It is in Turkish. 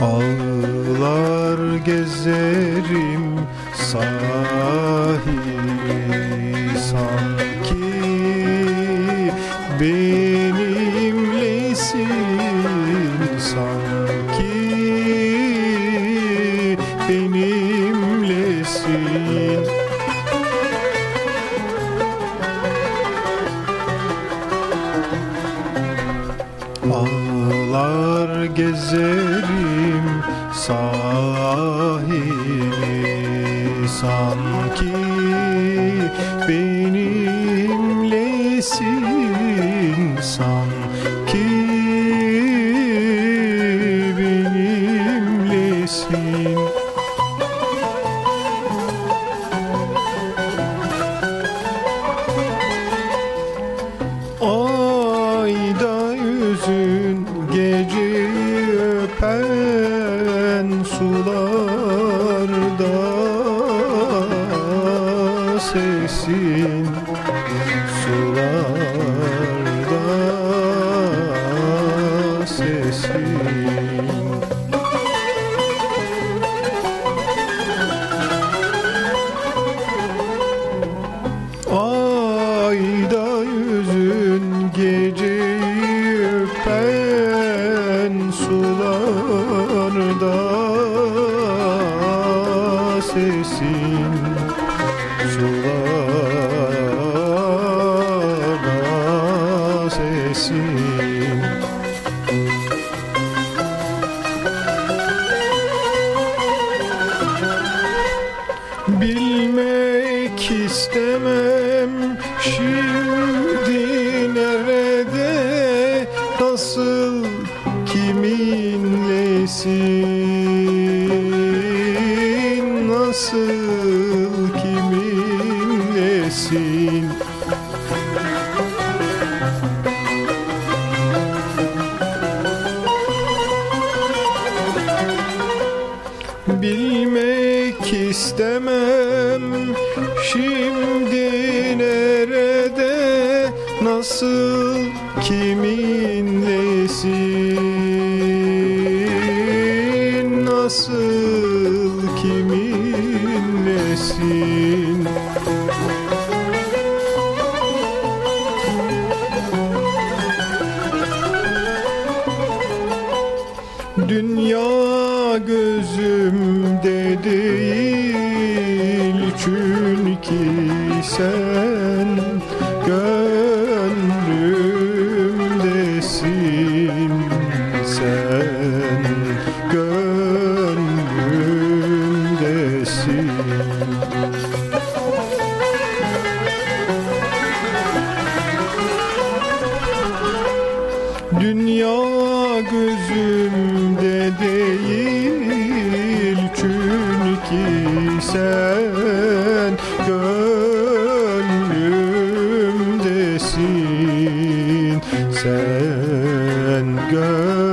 Ağlar gezerim sahili sanki benimlesin sanki benimlesin Ağlar gezerim sahili sanki benimlesin sularda sesin sularda sesin sesin sularda sesin Bilmek istemem şimdi nerede nasıl kiminlesin nasıl kiminlesin Bilmek istemem şimdi nerede? Nasıl kiminlesin kiminlesin Dünya gözümde değil çünkü sen sensin Dünya gözümde değil çünkü sen gönlümdesin. Sen gönlümdesin.